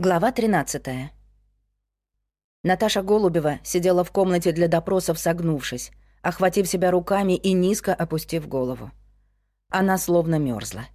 Глава 13. Наташа Голубева сидела в комнате для допросов, согнувшись, охватив себя руками и низко опустив голову. Она словно мерзла,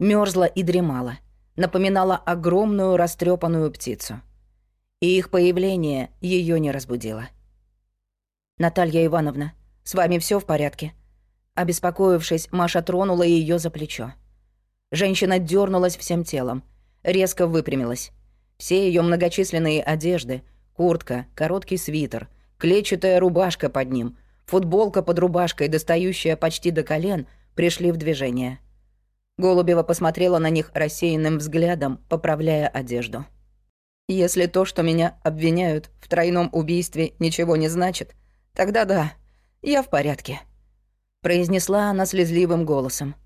мерзла и дремала, напоминала огромную растрепанную птицу. И их появление ее не разбудило. «Наталья Ивановна, с вами все в порядке?» Обеспокоившись, Маша тронула ее за плечо. Женщина дернулась всем телом, резко выпрямилась. Все ее многочисленные одежды, куртка, короткий свитер, клетчатая рубашка под ним, футболка под рубашкой, достающая почти до колен, пришли в движение. Голубева посмотрела на них рассеянным взглядом, поправляя одежду. «Если то, что меня обвиняют в тройном убийстве, ничего не значит, тогда да, я в порядке», — произнесла она слезливым голосом.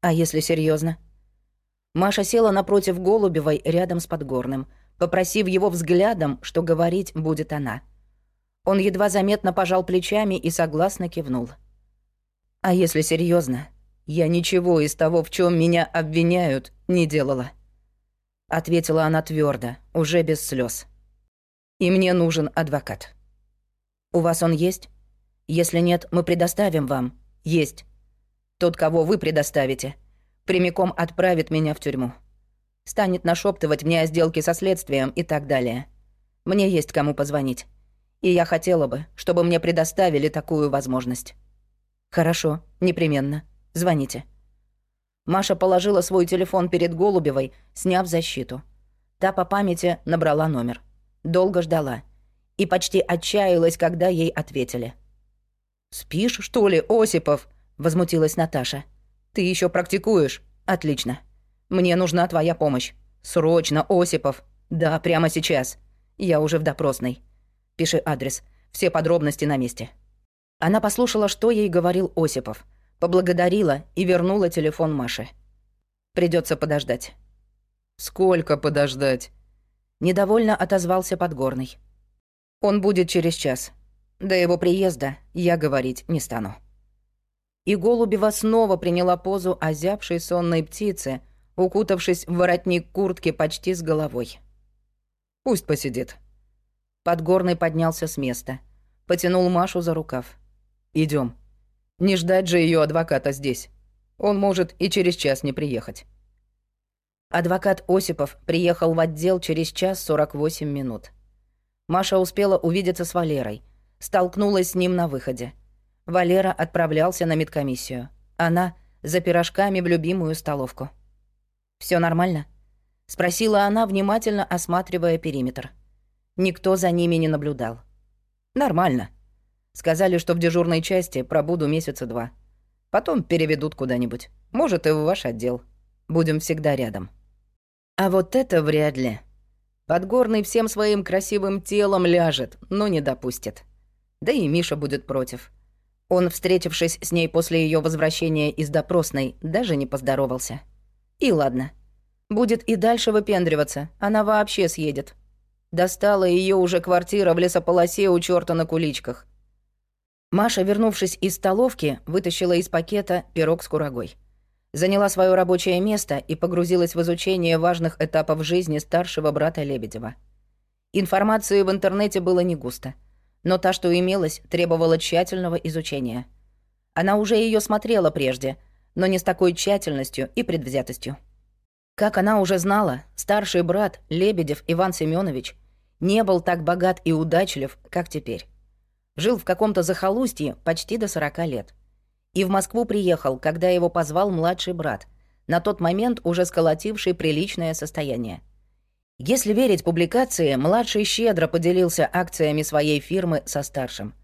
«А если серьезно? Маша села напротив Голубевой рядом с Подгорным, попросив его взглядом, что говорить будет она. Он едва заметно пожал плечами и согласно кивнул. «А если серьезно, я ничего из того, в чем меня обвиняют, не делала», — ответила она твердо, уже без слез. «И мне нужен адвокат». «У вас он есть? Если нет, мы предоставим вам. Есть. Тот, кого вы предоставите — прямиком отправит меня в тюрьму. Станет нашептывать мне о сделке со следствием и так далее. Мне есть кому позвонить. И я хотела бы, чтобы мне предоставили такую возможность. Хорошо, непременно. Звоните. Маша положила свой телефон перед Голубевой, сняв защиту. Та по памяти набрала номер. Долго ждала. И почти отчаялась, когда ей ответили. «Спишь, что ли, Осипов?» — возмутилась Наташа. Ты еще практикуешь? Отлично. Мне нужна твоя помощь. Срочно, Осипов. Да, прямо сейчас. Я уже в допросной. Пиши адрес. Все подробности на месте. Она послушала, что ей говорил Осипов, поблагодарила и вернула телефон Маше. Придется подождать. Сколько подождать? Недовольно отозвался Подгорный. Он будет через час. До его приезда я говорить не стану. И Голубева снова приняла позу озябшей сонной птицы, укутавшись в воротник куртки почти с головой. «Пусть посидит». Подгорный поднялся с места. Потянул Машу за рукав. Идем. Не ждать же ее адвоката здесь. Он может и через час не приехать». Адвокат Осипов приехал в отдел через час 48 минут. Маша успела увидеться с Валерой. Столкнулась с ним на выходе. Валера отправлялся на медкомиссию. Она за пирожками в любимую столовку. Все нормально?» — спросила она, внимательно осматривая периметр. Никто за ними не наблюдал. «Нормально. Сказали, что в дежурной части пробуду месяца два. Потом переведут куда-нибудь. Может, и в ваш отдел. Будем всегда рядом». «А вот это вряд ли. Подгорный всем своим красивым телом ляжет, но не допустит. Да и Миша будет против. Он, встретившись с ней после ее возвращения из допросной, даже не поздоровался. И ладно. Будет и дальше выпендриваться, она вообще съедет. Достала ее уже квартира в лесополосе у черта на куличках. Маша, вернувшись из столовки, вытащила из пакета пирог с курагой. Заняла свое рабочее место и погрузилась в изучение важных этапов жизни старшего брата Лебедева. Информации в интернете было не густо — но та, что имелась, требовала тщательного изучения. Она уже ее смотрела прежде, но не с такой тщательностью и предвзятостью. Как она уже знала, старший брат, Лебедев Иван Семенович, не был так богат и удачлив, как теперь. Жил в каком-то захолустье почти до 40 лет. И в Москву приехал, когда его позвал младший брат, на тот момент уже сколотивший приличное состояние. Если верить публикации, младший щедро поделился акциями своей фирмы со старшим.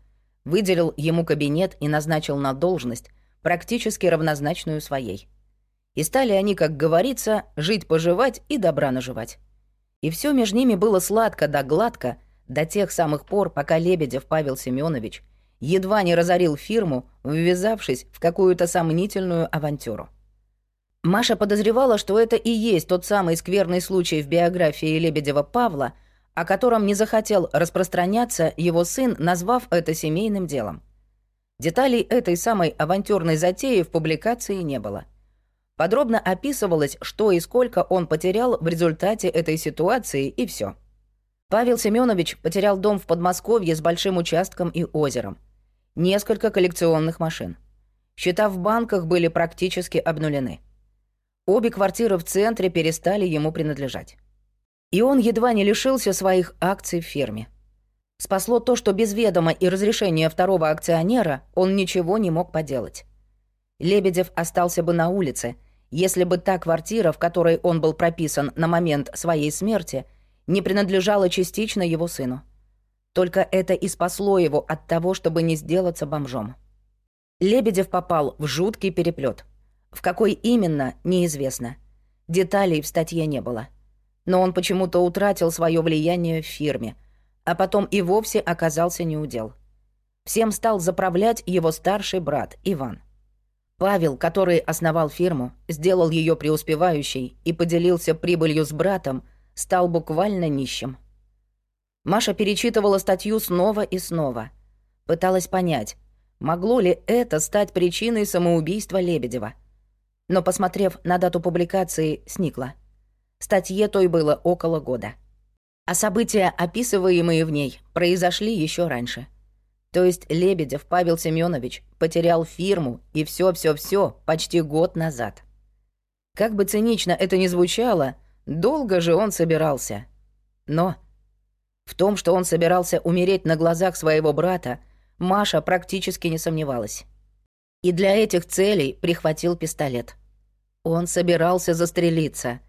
Выделил ему кабинет и назначил на должность, практически равнозначную своей. И стали они, как говорится, жить-поживать и добра наживать. И все между ними было сладко да гладко до тех самых пор, пока Лебедев Павел Семенович едва не разорил фирму, ввязавшись в какую-то сомнительную авантюру. Маша подозревала, что это и есть тот самый скверный случай в биографии Лебедева Павла, о котором не захотел распространяться его сын, назвав это семейным делом. Деталей этой самой авантюрной затеи в публикации не было. Подробно описывалось, что и сколько он потерял в результате этой ситуации, и все. Павел Семенович потерял дом в Подмосковье с большим участком и озером. Несколько коллекционных машин. Счета в банках были практически обнулены. Обе квартиры в центре перестали ему принадлежать. И он едва не лишился своих акций в фирме. Спасло то, что без ведома и разрешения второго акционера он ничего не мог поделать. Лебедев остался бы на улице, если бы та квартира, в которой он был прописан на момент своей смерти, не принадлежала частично его сыну. Только это и спасло его от того, чтобы не сделаться бомжом. Лебедев попал в жуткий переплет. В какой именно, неизвестно. Деталей в статье не было. Но он почему-то утратил свое влияние в фирме, а потом и вовсе оказался неудел. Всем стал заправлять его старший брат Иван. Павел, который основал фирму, сделал ее преуспевающей и поделился прибылью с братом, стал буквально нищим. Маша перечитывала статью снова и снова. Пыталась понять, Могло ли это стать причиной самоубийства Лебедева? Но, посмотрев на дату публикации, сникла. Статье той было около года. А события, описываемые в ней, произошли еще раньше. То есть Лебедев Павел Семенович потерял фирму и все-все-все почти год назад. Как бы цинично это ни звучало, долго же он собирался. Но в том, что он собирался умереть на глазах своего брата, Маша практически не сомневалась. И для этих целей прихватил пистолет. Он собирался застрелиться.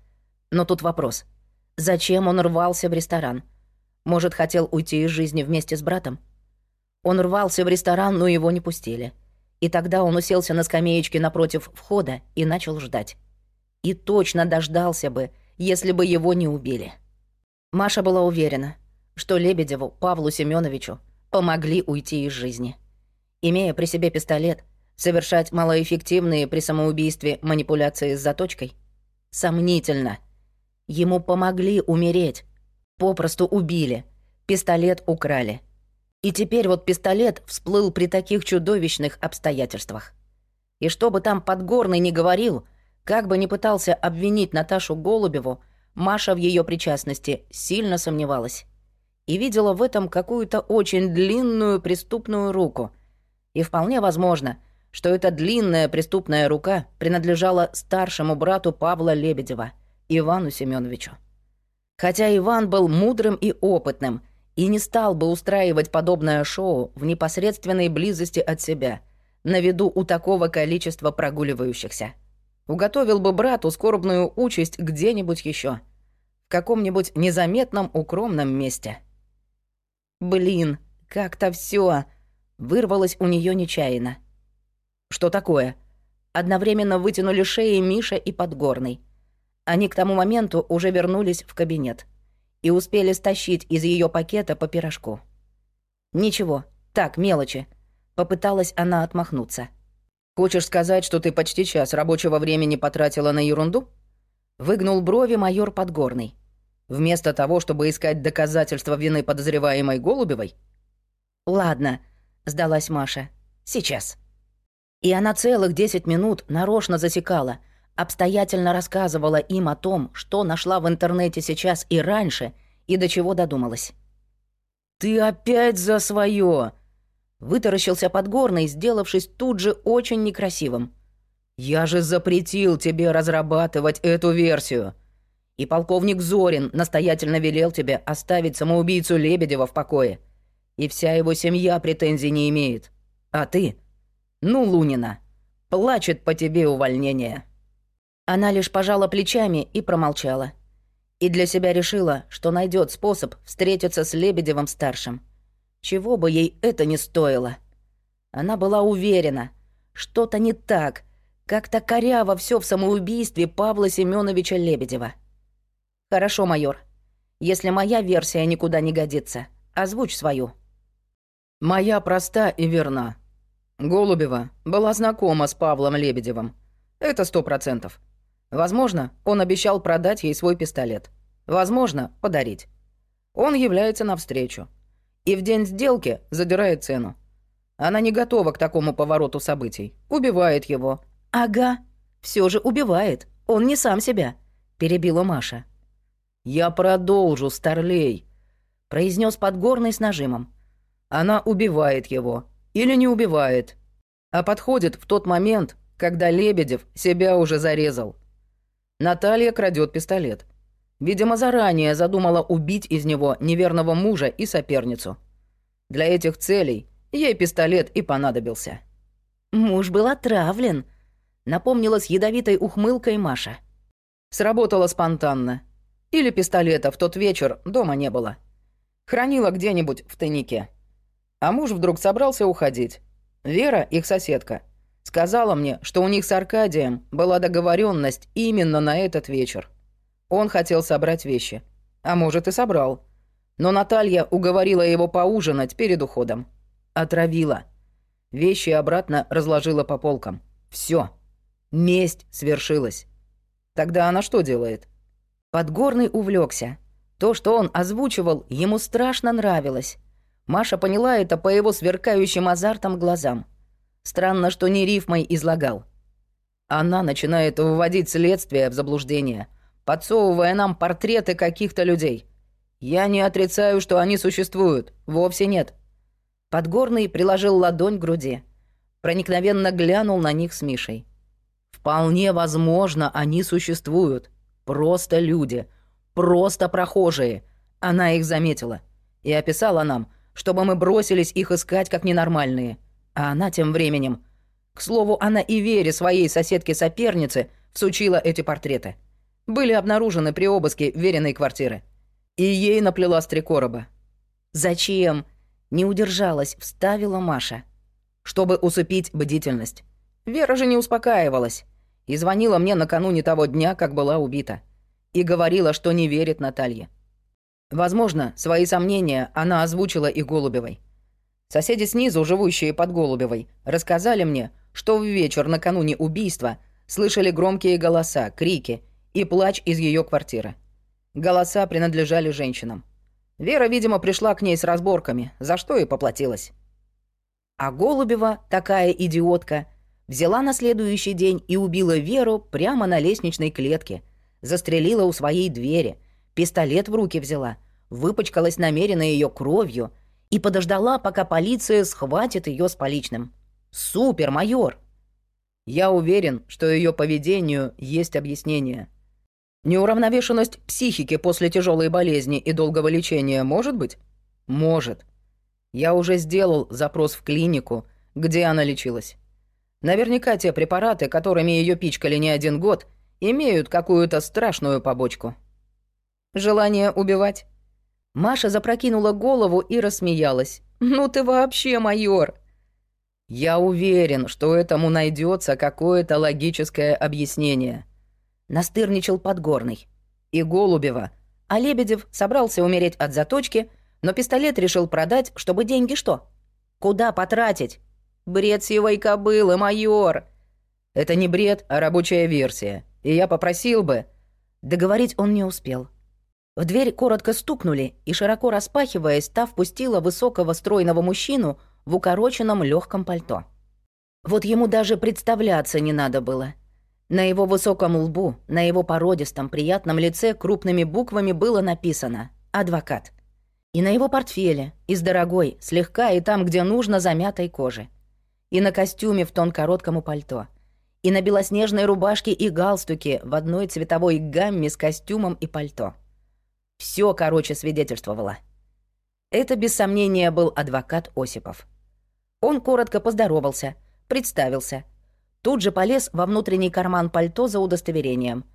Но тут вопрос. Зачем он рвался в ресторан? Может, хотел уйти из жизни вместе с братом? Он рвался в ресторан, но его не пустили. И тогда он уселся на скамеечке напротив входа и начал ждать. И точно дождался бы, если бы его не убили. Маша была уверена, что Лебедеву, Павлу Семеновичу, помогли уйти из жизни. Имея при себе пистолет, совершать малоэффективные при самоубийстве манипуляции с заточкой? Сомнительно. Ему помогли умереть. Попросту убили. Пистолет украли. И теперь вот пистолет всплыл при таких чудовищных обстоятельствах. И что бы там Подгорный не говорил, как бы ни пытался обвинить Наташу Голубеву, Маша в ее причастности сильно сомневалась и видела в этом какую-то очень длинную преступную руку. И вполне возможно, что эта длинная преступная рука принадлежала старшему брату Павла Лебедева, Ивану Семеновичу. Хотя Иван был мудрым и опытным и не стал бы устраивать подобное шоу в непосредственной близости от себя, на виду у такого количества прогуливающихся. Уготовил бы брату скорбную участь где-нибудь еще, в каком-нибудь незаметном укромном месте. Блин, как-то все вырвалось у нее нечаянно. Что такое? Одновременно вытянули шеи Миша и Подгорный. Они к тому моменту уже вернулись в кабинет и успели стащить из ее пакета по пирожку. Ничего, так, мелочи. Попыталась она отмахнуться. Хочешь сказать, что ты почти час рабочего времени потратила на ерунду? Выгнул брови майор Подгорный. Вместо того, чтобы искать доказательства вины подозреваемой Голубевой? «Ладно», — сдалась Маша. «Сейчас». И она целых десять минут нарочно засекала, обстоятельно рассказывала им о том, что нашла в интернете сейчас и раньше, и до чего додумалась. «Ты опять за свое! Вытаращился Подгорный, сделавшись тут же очень некрасивым. «Я же запретил тебе разрабатывать эту версию!» И полковник Зорин настоятельно велел тебе оставить самоубийцу Лебедева в покое. И вся его семья претензий не имеет. А ты? Ну, Лунина, плачет по тебе увольнение». Она лишь пожала плечами и промолчала. И для себя решила, что найдет способ встретиться с Лебедевым-старшим. Чего бы ей это ни стоило. Она была уверена, что-то не так, как-то коряво все в самоубийстве Павла Семеновича Лебедева. «Хорошо, майор. Если моя версия никуда не годится, озвучь свою». «Моя проста и верна. Голубева была знакома с Павлом Лебедевым. Это сто процентов. Возможно, он обещал продать ей свой пистолет. Возможно, подарить. Он является навстречу. И в день сделки задирает цену. Она не готова к такому повороту событий. Убивает его. «Ага», — все же убивает. Он не сам себя», — перебила Маша. «Я продолжу, Старлей», — произнес Подгорный с нажимом. «Она убивает его. Или не убивает. А подходит в тот момент, когда Лебедев себя уже зарезал. Наталья крадет пистолет. Видимо, заранее задумала убить из него неверного мужа и соперницу. Для этих целей ей пистолет и понадобился». «Муж был отравлен», — напомнила с ядовитой ухмылкой Маша. Сработало спонтанно. Или пистолета в тот вечер дома не было. Хранила где-нибудь в тайнике. А муж вдруг собрался уходить. Вера, их соседка, сказала мне, что у них с Аркадием была договоренность именно на этот вечер. Он хотел собрать вещи. А может, и собрал. Но Наталья уговорила его поужинать перед уходом. Отравила. Вещи обратно разложила по полкам. Все. Месть свершилась. Тогда она что делает? Подгорный увлекся. То, что он озвучивал, ему страшно нравилось. Маша поняла это по его сверкающим азартом глазам. Странно, что не рифмой излагал. Она начинает выводить следствие в заблуждение, подсовывая нам портреты каких-то людей. Я не отрицаю, что они существуют, вовсе нет. Подгорный приложил ладонь к груди. Проникновенно глянул на них с Мишей. Вполне возможно, они существуют. Просто люди. Просто прохожие. Она их заметила. И описала нам, чтобы мы бросились их искать как ненормальные. А она тем временем... К слову, она и Вере, своей соседке-сопернице, всучила эти портреты. Были обнаружены при обыске Вериной квартиры. И ей наплела с. «Зачем?» Не удержалась, вставила Маша. «Чтобы усыпить бдительность. Вера же не успокаивалась. И звонила мне накануне того дня, как была убита. И говорила, что не верит Наталье. Возможно, свои сомнения она озвучила и Голубевой. Соседи снизу, живущие под Голубевой, рассказали мне, что в вечер накануне убийства слышали громкие голоса, крики и плач из ее квартиры. Голоса принадлежали женщинам. Вера, видимо, пришла к ней с разборками, за что и поплатилась. А Голубева, такая идиотка, взяла на следующий день и убила Веру прямо на лестничной клетке, застрелила у своей двери — пистолет в руки взяла, выпачкалась намеренно ее кровью и подождала, пока полиция схватит ее с поличным. Супер, майор! Я уверен, что ее поведению есть объяснение. Неуравновешенность психики после тяжелой болезни и долгого лечения может быть? Может. Я уже сделал запрос в клинику, где она лечилась. Наверняка те препараты, которыми ее пичкали не один год, имеют какую-то страшную побочку. Желание убивать?» Маша запрокинула голову и рассмеялась. «Ну ты вообще майор!» «Я уверен, что этому найдется какое-то логическое объяснение», — настырничал Подгорный. «И Голубева. А Лебедев собрался умереть от заточки, но пистолет решил продать, чтобы деньги что? Куда потратить? Бред сивой кобылы, майор!» «Это не бред, а рабочая версия. И я попросил бы...» Договорить он не успел. В дверь коротко стукнули, и, широко распахиваясь, та впустила высокого стройного мужчину в укороченном легком пальто. Вот ему даже представляться не надо было. На его высоком лбу, на его породистом, приятном лице крупными буквами было написано «Адвокат». И на его портфеле, из дорогой, слегка и там, где нужно, замятой кожи. И на костюме в тон короткому пальто. И на белоснежной рубашке и галстуке в одной цветовой гамме с костюмом и пальто. Все, короче, свидетельствовало. Это, без сомнения, был адвокат Осипов. Он коротко поздоровался, представился. Тут же полез во внутренний карман пальто за удостоверением.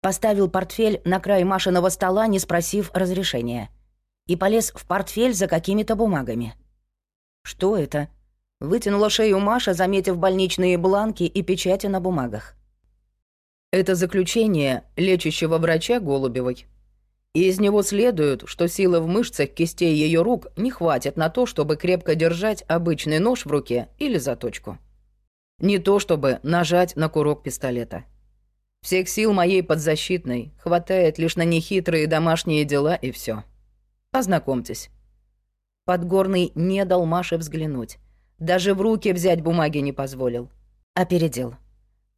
Поставил портфель на край Машиного стола, не спросив разрешения. И полез в портфель за какими-то бумагами. «Что это?» Вытянула шею Маша, заметив больничные бланки и печати на бумагах. «Это заключение лечащего врача Голубевой», из него следует, что силы в мышцах кистей ее рук не хватит на то, чтобы крепко держать обычный нож в руке или заточку. Не то, чтобы нажать на курок пистолета. Всех сил моей подзащитной хватает лишь на нехитрые домашние дела и все. Ознакомьтесь. Подгорный не дал Маше взглянуть. Даже в руки взять бумаги не позволил. Опередил.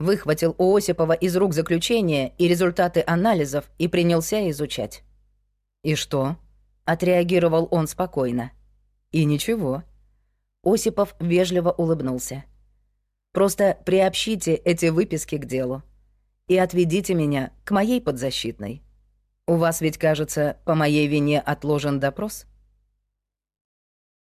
Выхватил у Осипова из рук заключение и результаты анализов и принялся изучать. «И что?» — отреагировал он спокойно. «И ничего». Осипов вежливо улыбнулся. «Просто приобщите эти выписки к делу и отведите меня к моей подзащитной. У вас ведь, кажется, по моей вине отложен допрос?»